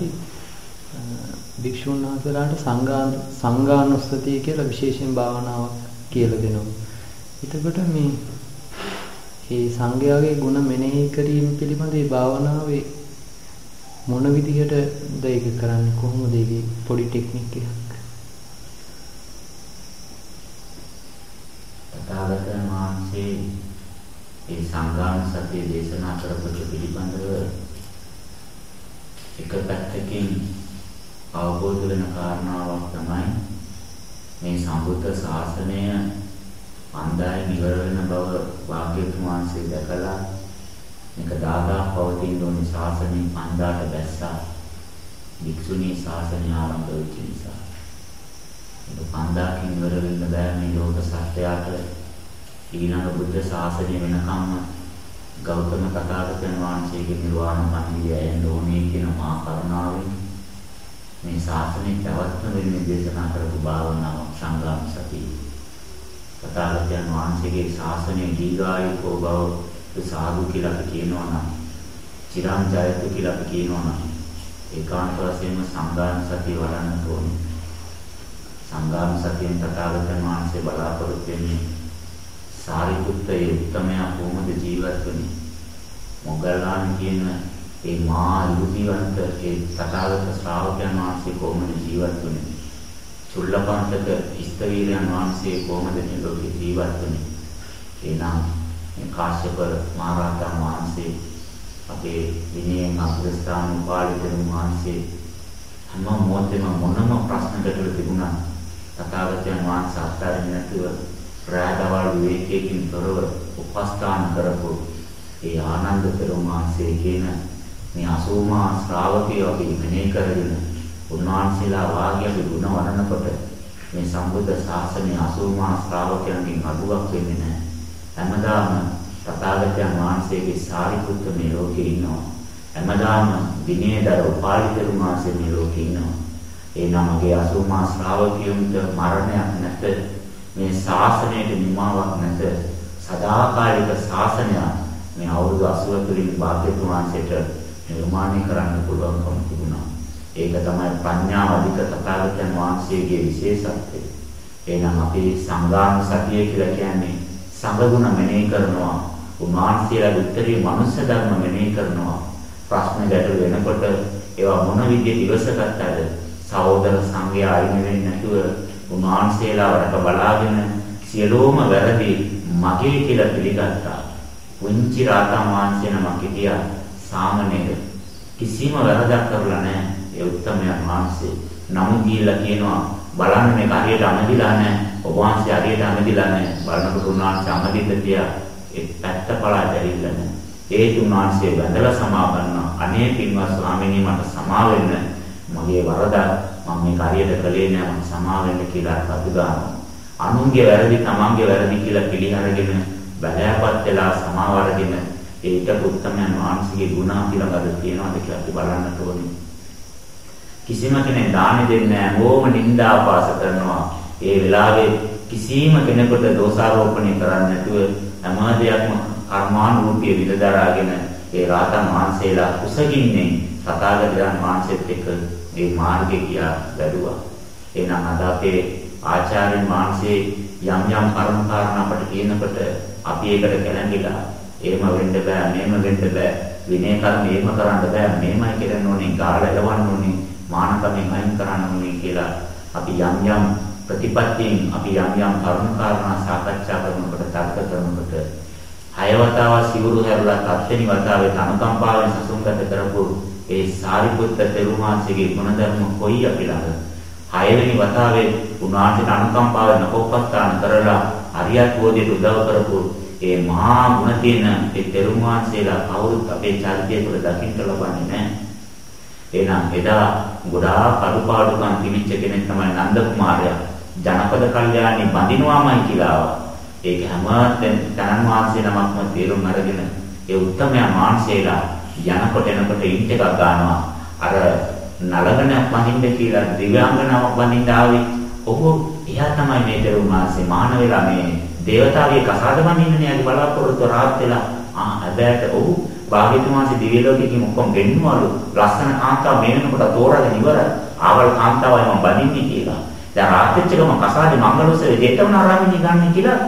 එතනදී භික්ෂුන් වහන්සේලාට සංඝාන සංඝානුස්සතිය කියලා විශේෂයෙන් භාවනාවක් කියලා දෙනවා. එතකොට මේ මේ සංඝයාගේ ගුණ මෙනෙහි කිරීම පිළිබඳ මේ භාවනාවේ මොන විදිහටද ඒක කරන්නේ කොහොමද ඒකේ පොඩි ටෙක්නික් එකක් තථාගතයන් වහන්සේ ඒ සංඝාන සතිය දේශනා කරපු පිළිබඳව එක පැත්තකින් අවබෝධ වෙන කාරණාවක් තමයි මේ සම්බුද්ධ ශාසනය අන්දාය නිවර වෙන බව වාග්යතුන් වහන්සේ දැකලා මේක දාදා පවතින ඕනි ශාසනයෙන් අන්දාට බැස්සා වික්ෂුණී ශාසනය ආරම්භ වෙච්ච නිසා. ඒක පන්දාකින් ඉවර වෙන්න බෑ මේ ලෝක සත්‍යයට. ඊළඟ බුද්ධ ශාසනය වෙනකම්ම ගෞතම තථාගතයන් වහන්සේගේ නිර්වාණ පණිවිඩය ඇයෙන්න ඕනේ කියන මහා කරුණාවෙන් මේ ශාසනය පැවැත්ම වෙන්නේ දේශනා කරපු භාවනාව සංගාම සතිය තථාගතයන් වහන්සේගේ ශාසනය දීර්ඝායුකෝ බව සාදු කියලා අපි කියනවා නම් චිරං ජයතු කියලා අපි කියනවා නම් ඒකාන්ත වශයෙන්ම සංගාම සතිය වඩන්න ඕනේ. සංගාම සතියෙන් තථාගතයන් වහන්සේ බලාපොරොත්තු වෙන්නේ සාරිපුත්තේ උත්තමයා කොහොමද ජීවත් වෙන්නේ? මොග්ගල්ලාන කියන ඒ මහා යුතිවන්ත ඒ තථාගත ශ්‍රාවකයන් වහන්සේ කොහොමද ජීවත් වෙන්නේ? චුල්ලපන්තක ඉස්තවීරයන් වහන්සේ කොහොමද මේ ලෝකේ ජීවත් වෙන්නේ? එනම් මේ කාශ්‍යප මහරහතන් වහන්සේ අපේ විනයෙන් අග්‍රස්ථාන උපාලිතන වහන්සේ හැම මොහොතේම මොනම ප්‍රශ්නකට තිබුණා තථාගතයන් වහන්සේ අත්හරින්න නැතුව රාදවල් විවේකයෙන් තොරව උපස්ථාන කරපු ඒ ආනන්ද පෙරමාංශයේ කියන මේ අසෝමා ශ්‍රාවකයෝ අපි මෙනෙහි කරගෙන උන්වහන්සේලා වාග්යගේ ගුණ වඩනකොට මේ සම්බුද්ධ ශාසනය අසෝමා ශ්‍රාවකයන්ගෙන් අඩුවක් වෙන්නේ නැහැ. හැමදාම තථාගතයන් වහන්සේගේ සාරිපුත්ත මේ ලෝකේ ඉන්නවා. හැමදාම විනයදර උපාලිතරු මාසේ මේ ලෝකේ ඉන්නවා. ඒ නමගේ අසෝමා ශ්‍රාවකයන්ට මරණයක් නැත. මේ ශාසනයට නිමාවක් නැත. සදාකාලික ශාසනයක් මේ අවුරුදු 80 තුලින් භාග්‍යතුන් වහන්සේට නිර්මාණය කරන්න පුළුවන්කම තිබුණා. ඒක තමයි ප්‍රඥාව අධික තථාගතයන් වහන්සේගේ විශේෂත්වය. එහෙනම් අපි සංගාම සතිය කියලා කියන්නේ සංගුණ මෙනෙහි කරනවා. උන්වහන්සේලා උත්තරී මනුෂ්‍ය ධර්ම මෙනෙහි කරනවා. ප්‍රශ්න ගැටළු වෙනකොට ඒවා මොන විදිහට ඉවසගත්තද සහෝදර සංඝයා අයින් වෙන්නේ නැතුව උන්වහන්සේලා වරක බලාගෙන සියලෝම වැරදි මගේ කියලා පිළිගත්තා. පුංචි රාතන් වහන්සේ නමක් හිටියා සාමණේර. කිසිම වැරදක් කරලා නැහැ. ඒ උත්තමයන් වහන්සේ නමු දීලා කියනවා බලන්න මේක හරියට අමදිලා නැහැ. ඔබ වහන්සේ හරියට අමදිලා නැහැ. බලනකොට උන්වහන්සේ අමදින්න තියා ඒ පැත්ත පලා දැරිලා නැහැ. ඒ තුන්වහන්සේ වැඳලා සමා ගන්නවා. අනේ පින්වත් ස්වාමීනි මට සමා වෙන්න. මගේ වරද මම මේක හරියට කළේ නෑ මම සමා වෙන්න කියලා අතු ගන්නවා. අනුන්ගේ වැරදි තමන්ගේ වැරදි කියලා පිළිඅරගෙන බැලෑපත් වෙලා සමාව අරගෙන ඒක උත්තමයන් වහන්සේගේ ගුණ පිළිබඳව තියෙනවාද කියලා අපි බලන්නට ඕනේ. කිසිම කෙනෙක් දාන දෙන්නේ නැහැ. ඕම නිന്ദා පාස කරනවා. ඒ වෙලාවේ කිසිම කෙනෙකුට දෝෂාරෝපණය කරන්නේ නැතුව හැම දෙයක්ම කර්මානුරූපී විදදරාගෙන ඒ රාතන් වහන්සේලා කුසගින්නේ තථාගතයන් වහන්සේත් එක්ක මේ මාර්ගේ කියා වැඩුවා. එහෙනම් අද අපේ ආචාර්යන් වහන්සේ යම් යම් කර්ම කාරණා අපට කියනකොට අපි ඒකට කැළඹිලා එහෙම වෙන්න බෑ මෙහෙම වෙන්න බෑ විනය කර්ම එහෙම කරන්න බෑ මෙහෙමයි කරන්න ඕනේ ගාලා එලවන්න ඕනේ මානකමෙන් අයින් කරන්න ඕනේ කියලා අපි යම් යම් ප්‍රතිපත්තියෙන් අපි යම් යම් කරුණු කාරණා සාකච්ඡා කරනකොට තර්ක කරනකොට හය වතාවක් සිවුරු හැරලා හත්වෙනි වතාවේ අනුකම්පාවෙන් සසුන්ගත කරපු ඒ සාරිපුත්ත තෙරුමාංශගේ ගුණධර්ම කොයි අපි ළඟ හයවෙනි වතාවේ උන්වහන්සේට අනුකම්පාවෙන් අපෝපස්ථාන කරලා අරියත් බෝධියට උදව් කරපු ඒ මහා ගුණ තියෙන ඒ තෙරුමාංශේලා කවුරුත් අපේ චරිතය තුළ දකින්න ලබන්නේ නැහැ එහෙනම් එදා ගොඩාක් අඩුපාඩුකම් තිබිච්ච කෙනෙක් තමයි නන්ද කුමාරයා. ජනපද කල්යාණි බඳිනවාමයි කියලා ආවා. ඒක හැම තැනම වාසිය නමක්ම තේරුම් අරගෙන ඒ උත්තමයා මාංශේලා යනකොට එනකොට ඉන්ට් එකක් ගන්නවා. අර නලගණක් වහින්න කියලා දිව්‍යාංගනාවක් වහින්න ආවේ. ඔහු එයා තමයි මේ දරුවෝ මාංශේ මාන වෙලා මේ දේවතාවිය කසාද වහින්නනේ අද බලාපොරොත්තු රාත් වෙලා ආ හැබැයි ඔහු භාග්‍යතුන් වහන්සේ දිව්‍ය ලෝකෙකින් ඔක්කොම ගෙන්නවලු. ලස්සන කාන්තාව මේ වෙනකොට තෝරාගෙන ඉවරයි. ආවල් කාන්තාවයි මම බඳින්නේ කියලා. දැන් රාත්‍රිච්ච ගම කසාදේ මංගලෝත්සවේ ජේතවනාරාමයේ ගන්න කියලා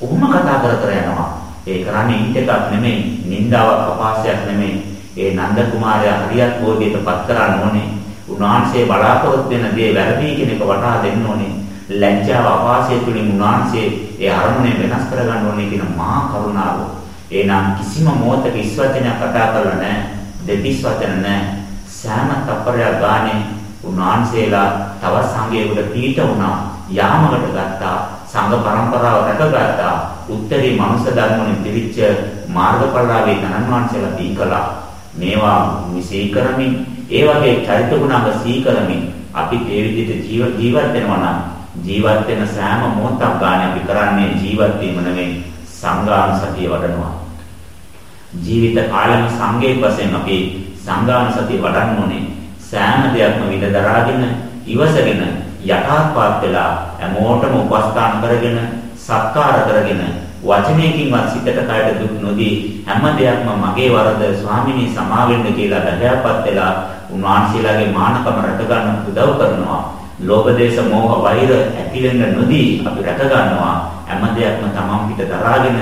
ඔහොම කතා කර කර යනවා. ඒ කරන්නේ ඊට එකක් නෙමෙයි, නින්දාවක් අපාසයක් නෙමෙයි. ඒ නන්ද කුමාරයා හරියත් බෝධියට පත් කරන්න ඕනේ. උන්වහන්සේ බලාපොරොත්තු වෙන දේ වැරදි කියන එක වටහා දෙන්න ඕනේ. ලැජ්ජාව අපාසය තුලින් උන්වහන්සේ ඒ අරමුණේ වෙනස් කරගන්න ඕනේ කියන මහා කරුණාව. එනම් කිසිම මොහතක ඉස්වචනයක් කතා කරලා නැහැ. දෙතිස් වචන නැහැ. සෑම තප්පරයක් ගානේ උන්වහන්සේලා තව සංඝයෙකුට පීඨ වුණා. යාමකට ගත්තා. සංඝ පරම්පරාව රැකගත්තා. උත්තරී මනුෂ්‍ය ධර්මවලින් පිරිච්ච මාර්ගඵලලාවේ ගණන් වහන්සේලා දීකලා. මේවා විශ්ේ කරමින් ඒ වගේ චරිත ගුණාංග සීකරමින් අපි ඒ විදිහට ජීව ජීවත් වෙනවා නම් ජීවත් වෙන සෑම මොහොතක් ගන්න අපි කරන්නේ ජීවත් වීම නෙවෙයි සංඝානුසතිය වඩනවා. ජීවිත කාලෙම සංඝයේ වශයෙන් අපි සංඝානුසතිය වඩන්න ඕනේ. සෑම දෙයක්ම විඳ දරාගෙන ඉවසගෙන යටාත්පාත් වෙලා හැමෝටම උපස්ථාන කරගෙන සත්කාර කරගෙන වචනයකින්වත් සිතට කයට දුක් නොදී හැම දෙයක්ම මගේ වරද ස්වාමිනී සමාවෙන්න කියලා බහැපත් වෙලා උන්වහන්සේලාගේ මානකම රැක ගන්න උදව් කරනවා. ලෝභ දේශ මොහ වෛර ඇති වෙන්න නොදී අපි රැක ගන්නවා. හැම දෙයක්ම තමන් පිට දරාගෙන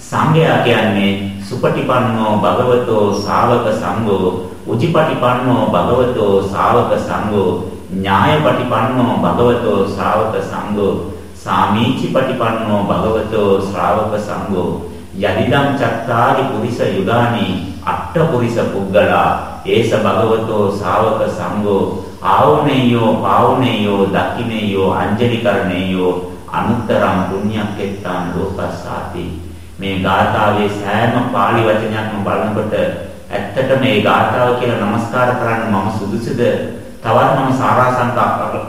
සංඝයා කියන්නේ සුපටිපන්නෝ භගවතෝ ශාවක සංඝෝ උජිපටිපන්නෝ භගවතෝ ශාවක සංඝෝ ඥායපටිපන්නෝ භගවතෝ ශාවක සංඝෝ සාමීචි පටිපන්නෝ භගවතෝ ශ්‍රාවක සංඝෝ යදිදම් චත්තාරි පුරිස යුගානි අට්ඨ පුරිස පුද්ගලා ඒස භගවතෝ ශ්‍රාවක සංඝෝ ආවුනේයෝ පාවුනේයෝ දක්ඛිනේයෝ අංජලිකරණේයෝ අනුත්තරම් පුඤ්ඤක්කෙත්තාන් ලෝකස්සාති මේ ගාථාවේ සෑම පාළි වචනයක්ම බලනකොට ඇත්තට මේ ගාථාව කියලා নমස්කාර කරන්න මම සුදුසුද? තවත් මම සාරාංශක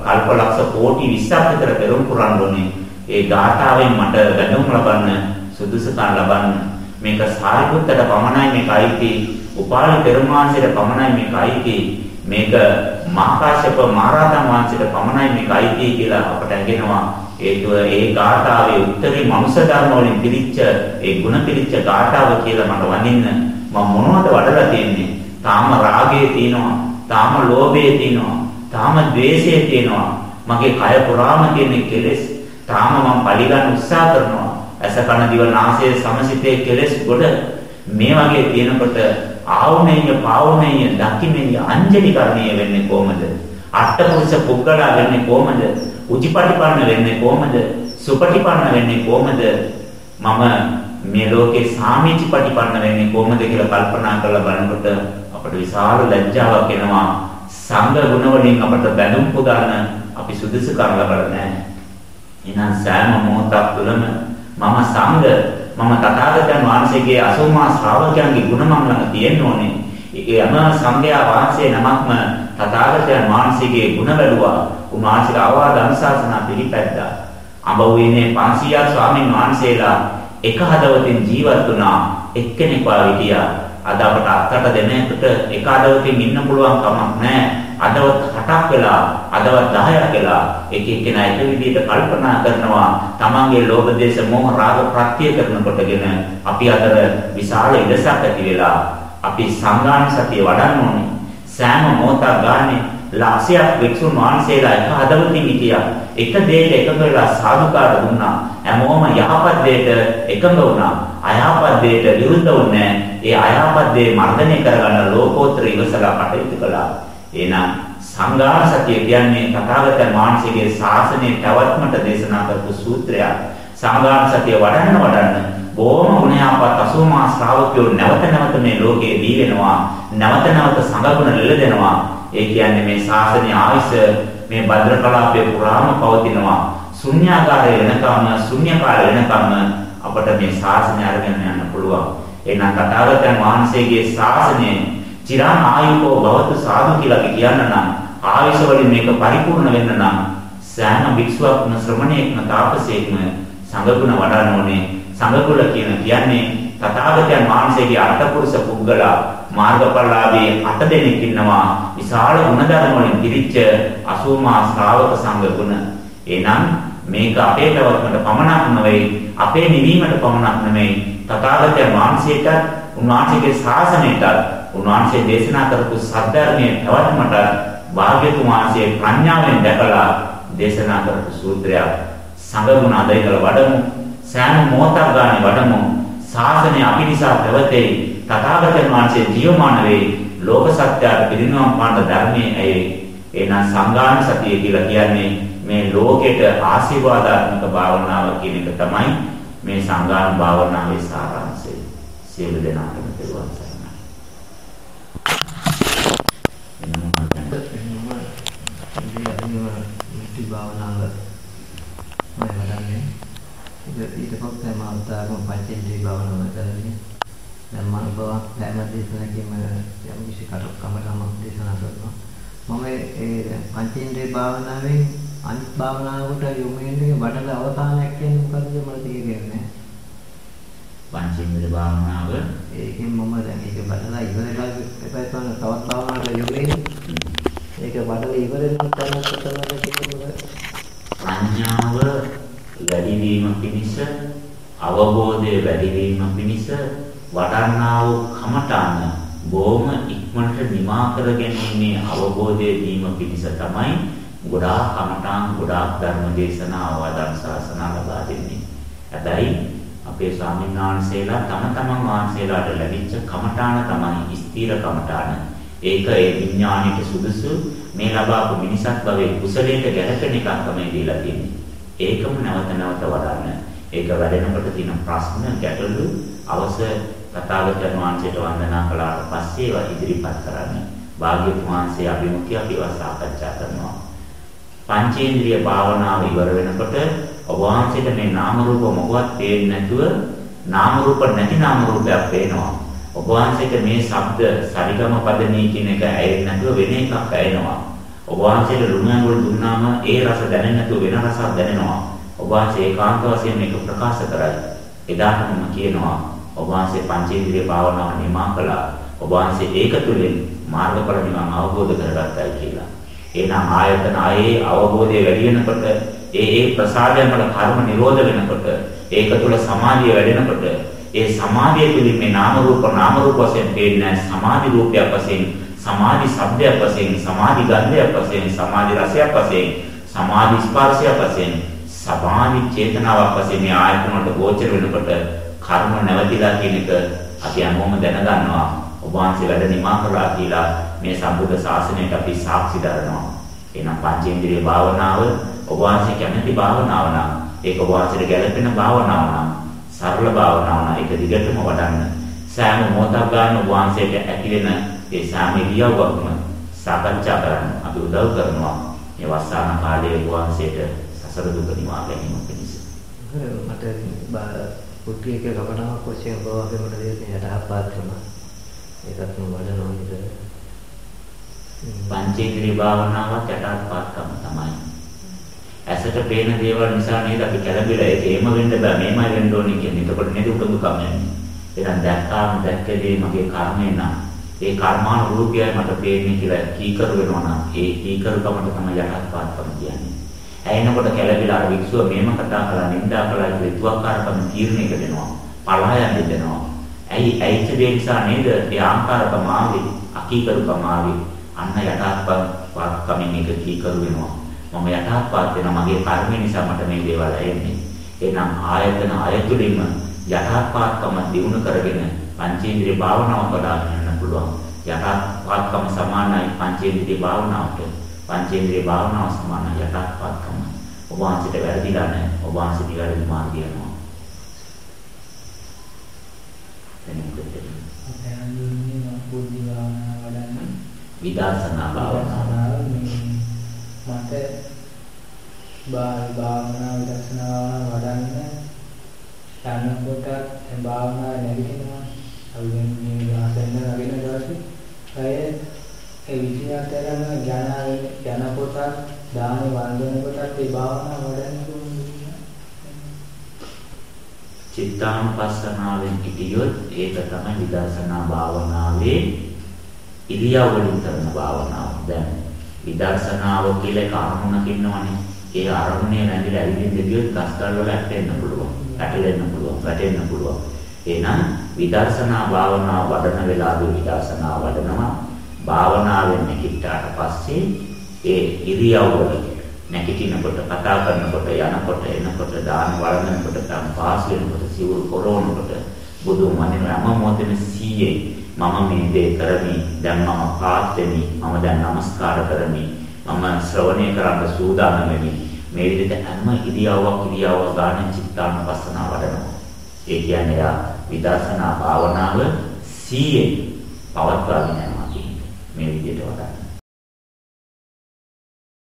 කල්පලක්ෂ කෝටි 20ක් විතර පෙරම් පුරන්න ඕනේ. ඒ ගාථාවෙන් මට දැනුම් ලබන්න සුදුසුකම් ලබන්න මේක සාරිපුත්තට පමණයි මේක අයිති. උපාලි පෙරමාංශයට පමණයි මේක අයිති. මේක මහකාශ්‍යප මහරහතන් වහන්සේට පමණයි මේක අයිති කියලා අපට ඇගෙනවා. ඒතුව ඒ ගාථාවේ උත්තරී මනුෂ්‍ය ධර්ම වලින් පිළිච්ච ඒ ಗುಣ පිළිච්ච ගාථාව කියලා මට වඳින්න මම මොනවද වඩලා තියෙන්නේ? තාම රාගයේ තියෙනවා. තාම ලෝභය තියෙනවා. තාම ද්වේෂය තියෙනවා. මගේ කය පුරාම තියෙන කෙලෙස් තාම මම පරිගන්න උත්සාහ කරනවා. ඇස කන දිව නාසය සමසිතේ කෙලෙස් ගොඩ මේ වගේ තියෙනකොට ආවුනේය පාවුනේය දකින්නේ අංජලි කරණීය වෙන්නේ කොහමද? අට්ඨපුරුෂ පුද්ගලයා වෙන්නේ කොහමද? උචිපටිපන්න වෙන්නේ කොහමද? සුපටිපන්න වෙන්නේ කොහමද? මම මේ ලෝකේ සාමීචිපටිපන්න වෙන්නේ කොහමද කියලා කල්පනා කරලා බලනකොට අපට විශාල ලැජ්ජාවක් එනවා සංඝ ගුණ වලින් අපට බැඳුම් පුදාන අපි සුදුසු කර ලබලා නැහැ. එහෙනම් සෑම මොහොතක් තුළම මම සංඝ මම තථාගතයන් වහන්සේගේ අසෝමා ශ්‍රාවකයන්ගේ ගුණ මම ළඟ තියෙන්න ඕනේ. ඒ යම සංඝයා වහන්සේ නමක්ම තථාගතයන් වහන්සේගේ ගුණ බැලුවා. උන්වහන්සේලා ආවාද අනුශාසනා පිළිපැද්දා. අඹුවේනේ 500 ස්වාමීන් වහන්සේලා එක හදවතින් ජීවත් වුණා. එක්කෙනෙක් වා හිටියා. අද අපට අත්තට දෙනෙකුට එක අදවතින් ඉන්න පුළුවන් කමක් නැහැ. අදවත් 8ක් වෙලා, අදවත් 10ක් වෙලා එක එක්කෙනා එක විදිහට කල්පනා කරනවා. තමන්ගේ ලෝභ දේශ මොහ රාග ප්‍රත්‍ය කරනකොටගෙන අපි අතර විශාල ඉඩසක් ඇති වෙලා අපි සංගාණ සතිය වඩන්න ඕනේ. සෑම මොහොතක් ගානේ ලක්ෂයක් වික්ෂුන් වහන්සේලා එක හදවතින් හිටියා. එක දෙයක එකඟ වෙලා සාදුකාර දුන්නා. හැමෝම යහපත් දෙයට එකඟ වුණා. අයහපත් දෙයට විරුද්ධ වුණේ. ඒ අයහපත් දේ මර්ධනය කරගන්න ලෝකෝත්තර ඉවසලා කටයුතු කළා. එහෙනම් සංඝාර සතිය කියන්නේ තථාගතයන් වහන්සේගේ ශාසනයේ පැවැත්මට දේශනා කරපු සූත්‍රයක්. සංඝාර සතිය වඩන්න වඩන්න බොහොම ගුණයාපත් අසෝමා ශ්‍රාවකයෝ නැවත නැවත මේ ලෝකයේ දී වෙනවා. නැවත නැවත සංඝගුණ ලෙලදෙනවා. ඒ කියන්නේ මේ ශාසනීය ආයස මේ භද්‍ර කලාපයේ පුරාම පවතිනවා. ශුන්‍යාකාරය වෙනකම් ශුන්‍ය කාලය වෙනකම් අපට මේ ශාසනය අරගෙන යන්න පුළුවන්. එහෙනම් තථාගතයන් වහන්සේගේ ශාසනය චිරාන ආයුකෝ භවතු සාදු කියලා කියන්න නම් ආයස වලින් මේක පරිපූර්ණ වෙන්න නම් සෑම භික්ෂුවක්ම ශ්‍රමණයෙක්ම තාපසයෙක්ම සංඝගුණ වඩන්න ඕනේ. සංඝගුණ කියන කියන්නේ තථාගතයන් වහන්සේගේ අටපුරුෂ පුද්ගලා මාර්ගඵලලාභී අට දෙනෙක් ඉන්නවා විශාල ගුණධර්ම වලින් පිරිච්ච 80 ශ්‍රාවක සංඝ ගුණ. එනම් මේක අපේ පැවැත්මට පමණක් නෙවෙයි අපේ නිවීමට පමණක් නෙවෙයි තථාගතයන් වහන්සේට උන්වහන්සේගේ ශාසනයට උන්වහන්සේ දේශනා කරපු සත්‍යර්මයේ පැවැත්මට භාග්‍යතුන් වහන්සේ ප්‍රඥාවෙන් දැකලා දේශනා කරපු සූත්‍රයක් සංගමුණ අධෛකල වඩමු. සෑම මොහොතක් ගානේ වඩමු. ශාසනය අපි නිසා පැවතේ තථාගතයන් වහන්සේ ජීවමාන වේ. ලෝක සත්‍යයට පිරිනවම් පාන ධර්මයේ ඇයි. එහෙනම් සංගාන සතිය කියලා කියන්නේ මේ ලෝකෙට ආශිර්වාදාත්මක භාවනාව කියන එක තමයි මේ සංගාන භාවනාවේ සාරාංශය. සියලු දෙනාටම තෙරුවන් සරණයි. ඉති භාවනාව මම වඩන්නේ ඊට ඊට පස්සේ මම අන්තරම පංචේන්ද්‍රිය භාවනාව කරන්නේ දැන් මම බව හැම දේශනකින්ම යම් කිසි කටක් කමරම දේශනා කරනවා. මම ඒ පංචේන්ද්‍රිය භාවනාවෙන් අනිත් භාවනාවකට යොමු වෙන්නේ වඩන අවසානයක් කියන්නේ මොකද්ද මට තේරෙන්නේ පංචේන්ද්‍රිය භාවනාව. ඒකෙන් මම දැන් ඒක බඩලා ඉවරලා එපා තවත් භාවනාවකට යොමු වෙන්නේ. ඒක බඩලා ඉවරෙන්න තැන කොතනද කියන්නේ ප්‍රඥාව වැඩි වීම පිණිස අවබෝධය වැඩි වීම පිණිස වඩන්නා වූ කමඨාන බොහොම ඉක්මනට නිමා කර ගැනීමේ අවබෝධය දීම පිණිස තමයි ගොඩාක් කමඨාන් ගොඩාක් ධර්ම දේශනා අවදාන ශාසන ලබා දෙන්නේ. හැබැයි අපේ ස්වාමීන් වහන්සේලා තම තමන් වහන්සේලාට ලැබිච්ච කමඨාන තමයි ස්ථීර කමඨාන. ඒක ඒ විඥාණයට සුදුසු මේ ලබාපු මිනිසක් භවයේ කුසලයට ගැලපෙන එකක් තමයි දීලා තියෙන්නේ. ඒකම නැවත නැවත වඩන්න. ඒක වැඩෙනකොට තියෙන ප්‍රශ්න ගැටලු අවශ්‍ය තථාගතයන් වහන්සේට වන්දනා කළාට පස්සේ ඒවා ඉදිරිපත් කරන්න. භාග්‍යවතුන් වහන්සේ අභිමුඛය අපිව සාකච්ඡා කරනවා. පංචේන්ද්‍රිය භාවනාව ඉවර වෙනකොට ඔබ වහන්සේට මේ නාම රූප මොකවත් පේන්නේ නැතුව නාම රූප නැති නාම රූපයක් පේනවා. ඔබ වහන්සේට මේ ශබ්ද සරිගම පදනී කියන එක ඇයෙන්නේ නැතුව වෙන එකක් ඇයෙනවා. ඔබ වහන්සේට ලුණු ඇඟුල් දුන්නාම ඒ රස දැනෙන්නේ නැතුව වෙන රසක් දැනෙනවා. ඔබ වහන්සේ ඒකාන්ත වශයෙන් මේක ප්‍රකාශ කරයි. එදාට මම කියනවා ඔබ වහන්සේ පංචේන්ද්‍රිය භාවනාව නිමා කළා. ඔබ වහන්සේ ඒක තුළින් මාර්ගඵල නිවන් අවබෝධ කරගත්තයි කියලා. එහෙනම් ආයතන ආයේ අවබෝධය වැඩි වෙනකොට ඒ ඒ ප්‍රසාදයන් වල කර්ම නිරෝධ වෙනකොට ඒක තුළ සමාධිය වැඩෙනකොට ඒ සමාධිය තුළින් මේ නාම රූප නාම රූප වශයෙන් පේන්නේ සමාධි රූපයක් වශයෙන් සමාධි ශබ්දයක් වශයෙන් සමාධි ගන්ධයක් වශයෙන් සමාධි රසයක් වශයෙන් සමාධි ස්පර්ශයක් වශයෙන් සමාධි චේතනාවක් වශයෙන් මේ ආයතන වලට ගෝචර වෙනකොට කර්ම නැවතිලා කියන එක අපි හැමෝම දැනගන්නවා. ඔබ වහන්සේ වැඩ නිමා කළා කියලා මේ සම්බුද්ධ ශාසනයට අපි සාක්ෂි දරනවා. එහෙනම් පංචේන්ද්‍රිය භාවනාව ඔබ වහන්සේ කැමති භාවනාව නම් ඒක ඔබ වහන්සේට ගැළපෙන භාවනාව නම් සරල භාවනාව නම් ඒක දිගටම වඩන්න. සෑම මොහොතක් ගන්න ඔබ වහන්සේට ඇති වෙන ඒ සෑම ඉරියව්වක්ම සාකච්ඡා කරන්න අපි උදව් කරනවා. මේ වස්සාන කාලයේ ඔබ වහන්සේට සසර දුක නිවා ගැනීම පිණිස. මට පුත්‍රියක කපනාවක් වශයෙන් බවගේ මට දෙන්නේ යටහත්පාත් කරන ඒකත් වඩනවා විතර පංචේන්ද්‍රිය භාවනාවත් යටහත්පාත්කම තමයි ඇසට පේන දේවල් නිසා නේද අපි කැළඹිලා ඒක එහෙම වෙන්න බෑ මේමයි වෙන්න ඕනේ කියන්නේ. එතකොට නේද උඩඟුකම යන්නේ. එහෙනම් දැක්කාම දැක්කදී මගේ කර්මය නම් ඒ කර්මානුරූපයයි මට පේන්නේ කියලා කීකරු වෙනවා නම් ඒ කීකරුකමට තමයි යටත්පාත්කම කියන්නේ. ඇයෙනකොට කැළඹිලා අර වික්ෂුව මේම කතා කරලා නින්දා කළා කියලා ඉතුවක්කාරකම තීරණයක දෙනවා. පළහයන් දෙනවා. ඇයි ඇයිච්ච දේ නිසා නේද ඒ ආකාරකම ආවේ අකීකරුකම ආවේ අන්න යටත්පාත්කමින් එක කීකරු වෙනවා. මම යටහත්පත් වෙනවා මගේ කර්මය නිසා මට මේ දේවල් ඇයෙන්නේ. එහෙනම් ආයතන අයතුලින්ම යටහත්පත්කම දිනු කරගෙන පංචේන්ද්‍රිය භාවනාව වඩාගෙන යන්න පුළුවන්. යටහත්පත්කම සමානයි පංචේන්ද්‍රිය භාවනාවට. පංචේන්ද්‍රිය භාවනාව සමානයි යටහත්පත්කම. ඔබ වහන්සේට වැරදිලා නැහැ. ඔබ වහන්සේ නිවැරදි මාර්ගය යනවා. විදර්ශනා භාවනාව මට භාවනා විදර්ශනා වඩන්න යනකොට භාවනා නැගිටිනවා අවිගෙන් මේ ආසන්න නගින දවසේ අය ඒ විචිනත් කරන ඥාන යනකොට දාන වන්දන කොටත් ඒ භාවනා වඩන්න චිත්තානුපස්සනාවෙන් හිටියොත් ඒක තමයි විදර්ශනා භාවනාවේ ඉරියව් වලින් කරන භාවනාව. දැන් විදර්ශනාව කියලා එක අරමුණක් ඉන්නවනේ. ඒ අරමුණේ රැඳිලා ඇවිදින්න ගියොත් කස්කල් වල ඇටෙන්න පුළුවන්. ඇටෙන්න පුළුවන්, වැටෙන්න පුළුවන්. එහෙනම් විදර්ශනා භාවනාව වඩන වෙලාවේ විදර්ශනා වඩනවා භාවනාවෙන් නැගිට්ටාට පස්සේ ඒ ඉරියව්වල නැගිටිනකොට කතා කරනකොට යනකොට එනකොට දාන වළඳනකොට තම පාස් වෙනකොට සිවුරු පොරවනකොට බුදු මනින හැම මොහොතේම සීයේ මම මේ දේ කරමි දැන් මම පාත් වෙමි මම දැන් নমස්කාර කරමි මම ශ්‍රවණය කරන්න සූදානම් වෙමි. මේ විදිහට හැම ඉරියව්වක් ඉරියව්ව ගන්න චිත්තානුපස්සනාව වඩනවා. ඒ කියන්නේ යා විදර්ශනා භාවනාව සීයේ පවත්වාගෙන